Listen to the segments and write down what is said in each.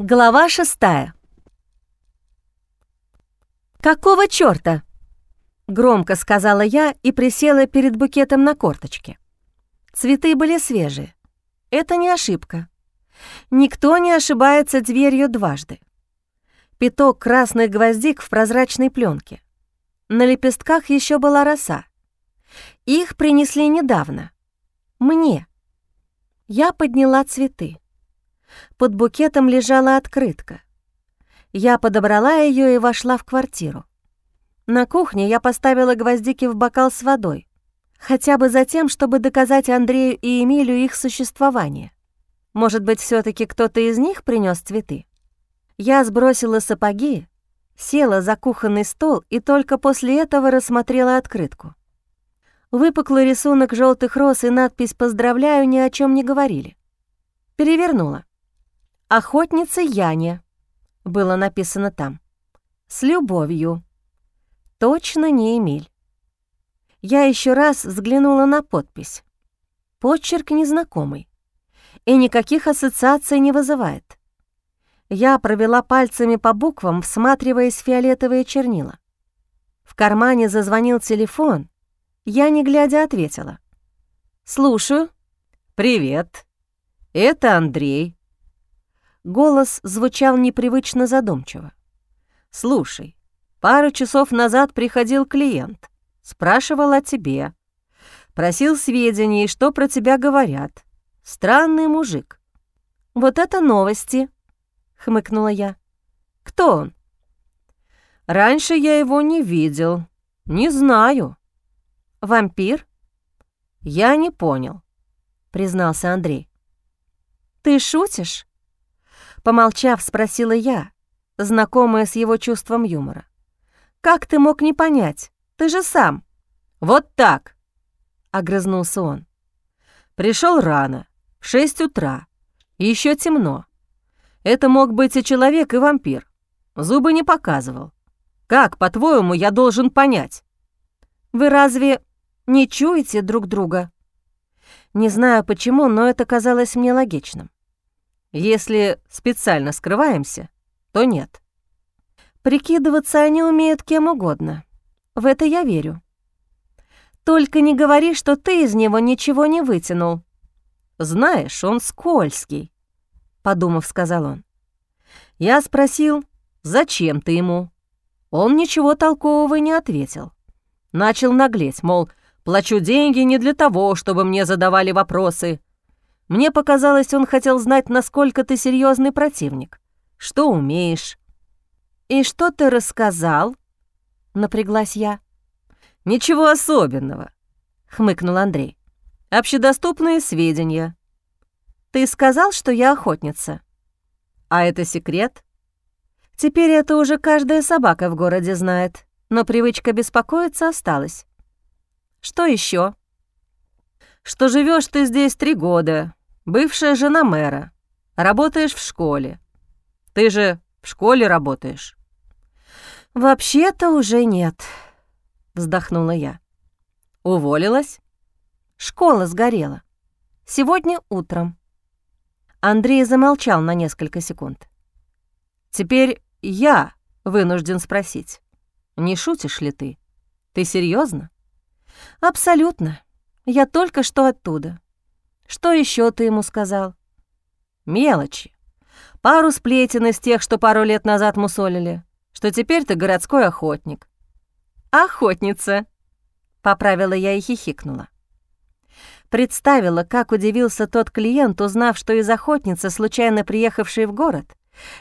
Глава шестая. «Какого чёрта?» — громко сказала я и присела перед букетом на корточке. Цветы были свежие. Это не ошибка. Никто не ошибается дверью дважды. Пяток красных гвоздик в прозрачной пленке. На лепестках еще была роса. Их принесли недавно. Мне. Я подняла цветы. Под букетом лежала открытка. Я подобрала ее и вошла в квартиру. На кухне я поставила гвоздики в бокал с водой, хотя бы за тем, чтобы доказать Андрею и Эмилю их существование. Может быть, все таки кто-то из них принес цветы? Я сбросила сапоги, села за кухонный стол и только после этого рассмотрела открытку. Выпуклый рисунок желтых роз и надпись «Поздравляю» ни о чем не говорили. Перевернула. «Охотница Яне», — было написано там. «С любовью». Точно не Эмиль. Я еще раз взглянула на подпись. Почерк незнакомый. И никаких ассоциаций не вызывает. Я провела пальцами по буквам, всматриваясь в фиолетовые чернила. В кармане зазвонил телефон. Я, не глядя, ответила. «Слушаю». «Привет. Это Андрей. Голос звучал непривычно задумчиво. «Слушай, пару часов назад приходил клиент, спрашивал о тебе, просил сведений, что про тебя говорят. Странный мужик». «Вот это новости!» — хмыкнула я. «Кто он?» «Раньше я его не видел. Не знаю». «Вампир?» «Я не понял», — признался Андрей. «Ты шутишь?» Помолчав, спросила я, знакомая с его чувством юмора. «Как ты мог не понять? Ты же сам». «Вот так!» — огрызнулся он. Пришел рано, в шесть утра, еще темно. Это мог быть и человек, и вампир. Зубы не показывал. Как, по-твоему, я должен понять? Вы разве не чуете друг друга? Не знаю почему, но это казалось мне логичным. Если специально скрываемся, то нет. Прикидываться они умеют кем угодно. В это я верю. Только не говори, что ты из него ничего не вытянул. Знаешь, он скользкий, подумав, сказал он. Я спросил, зачем ты ему? Он ничего толкового не ответил. Начал наглеть, мол, плачу деньги не для того, чтобы мне задавали вопросы, мне показалось, он хотел знать, насколько ты серьезный противник, что умеешь. «И что ты рассказал?» — напряглась я. «Ничего особенного», — хмыкнул Андрей. «Общедоступные сведения». «Ты сказал, что я охотница?» «А это секрет?» «Теперь это уже каждая собака в городе знает, но привычка беспокоиться осталась». «Что еще? «Что живешь ты здесь три года, Бывшая жена мэра. Работаешь в школе. Ты же в школе работаешь. Вообще-то уже нет, вздохнула я. Уволилась? Школа сгорела. Сегодня утром. Андрей замолчал на несколько секунд. Теперь я вынужден спросить. Не шутишь ли ты? Ты серьезно? Абсолютно. Я только что оттуда. Что еще ты ему сказал? Мелочи. Пару сплетен из тех, что пару лет назад мусолили, что теперь ты городской охотник. Охотница, поправила я и хихикнула. Представила, как удивился тот клиент, узнав, что из охотницы, случайно приехавшей в город,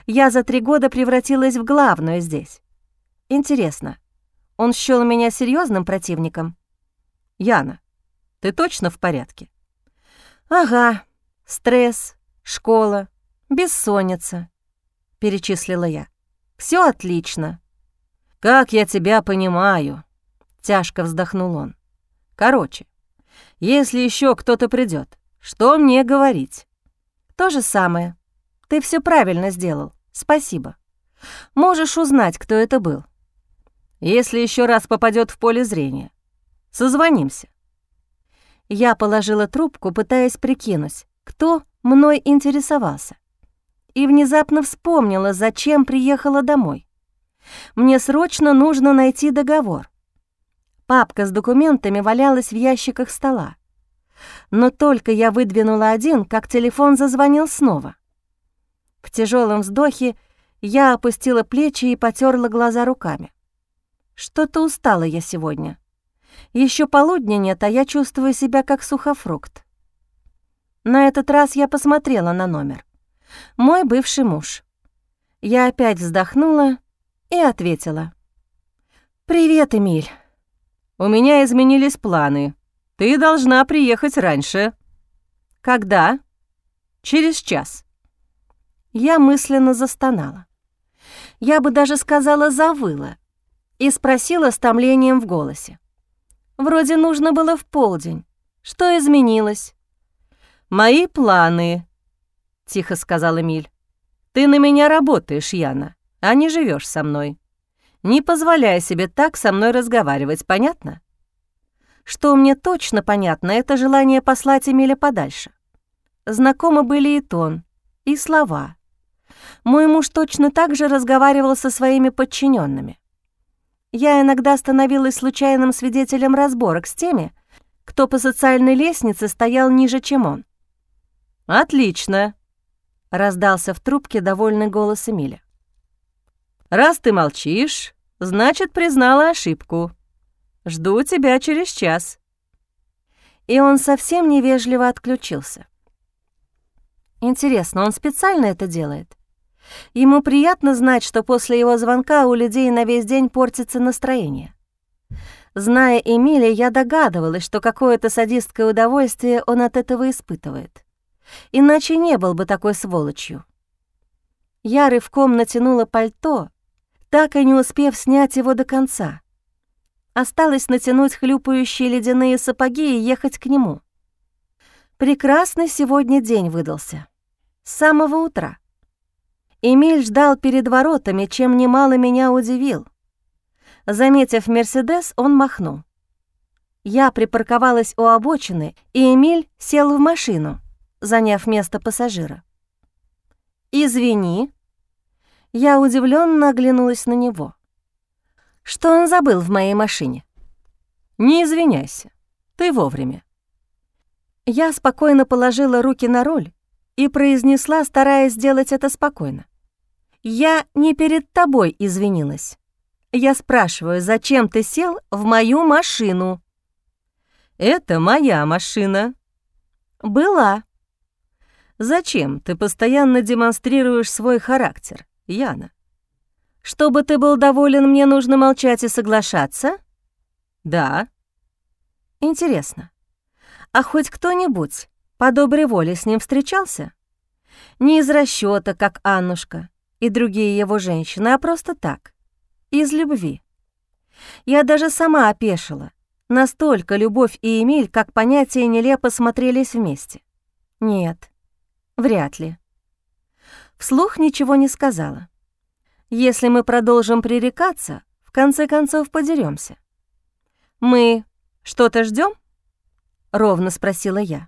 я за три года превратилась в главную здесь. Интересно, он счёл меня серьезным противником? Яна, ты точно в порядке? «Ага, стресс, школа, бессонница», — перечислила я. Все отлично». «Как я тебя понимаю», — тяжко вздохнул он. «Короче, если еще кто-то придет, что мне говорить?» «То же самое. Ты все правильно сделал. Спасибо. Можешь узнать, кто это был. Если еще раз попадет в поле зрения, созвонимся. Я положила трубку, пытаясь прикинуть, кто мной интересовался. и внезапно вспомнила, зачем приехала домой. Мне срочно нужно найти договор. Папка с документами валялась в ящиках стола. Но только я выдвинула один, как телефон зазвонил снова. В тяжелом вздохе я опустила плечи и потерла глаза руками. Что-то устала я сегодня. Еще полудня нет, а я чувствую себя как сухофрукт. На этот раз я посмотрела на номер. Мой бывший муж. Я опять вздохнула и ответила. «Привет, Эмиль. У меня изменились планы. Ты должна приехать раньше». «Когда?» «Через час». Я мысленно застонала. Я бы даже сказала «завыла» и спросила с томлением в голосе. Вроде нужно было в полдень. Что изменилось? «Мои планы», — тихо сказал Эмиль. «Ты на меня работаешь, Яна, а не живешь со мной. Не позволяй себе так со мной разговаривать, понятно?» Что мне точно понятно, это желание послать Эмиля подальше. Знакомы были и тон, и слова. Мой муж точно так же разговаривал со своими подчиненными. Я иногда становилась случайным свидетелем разборок с теми, кто по социальной лестнице стоял ниже, чем он. «Отлично», — раздался в трубке довольный голос Эмиля. «Раз ты молчишь, значит, признала ошибку. Жду тебя через час». И он совсем невежливо отключился. Интересно, он специально это делает? Ему приятно знать, что после его звонка у людей на весь день портится настроение. Зная Эмиля, я догадывалась, что какое-то садистское удовольствие он от этого испытывает иначе не был бы такой сволочью. Я рывком натянула пальто, так и не успев снять его до конца. Осталось натянуть хлюпающие ледяные сапоги и ехать к нему. Прекрасный сегодня день выдался. С самого утра. Эмиль ждал перед воротами, чем немало меня удивил. Заметив «Мерседес», он махнул. Я припарковалась у обочины, и Эмиль сел в машину — заняв место пассажира. «Извини». Я удивленно оглянулась на него. «Что он забыл в моей машине?» «Не извиняйся, ты вовремя». Я спокойно положила руки на руль и произнесла, стараясь сделать это спокойно. «Я не перед тобой извинилась. Я спрашиваю, зачем ты сел в мою машину?» «Это моя машина». «Была», Зачем ты постоянно демонстрируешь свой характер, Яна? Чтобы ты был доволен, мне нужно молчать и соглашаться? Да. Интересно, а хоть кто-нибудь по доброй воле с ним встречался? Не из расчета, как Аннушка и другие его женщины, а просто так, из любви. Я даже сама опешила. Настолько любовь и Эмиль, как понятия нелепо смотрелись вместе. Нет, Вряд ли. Вслух ничего не сказала. Если мы продолжим пререкаться, в конце концов подеремся. «Мы что-то ждем? ровно спросила я.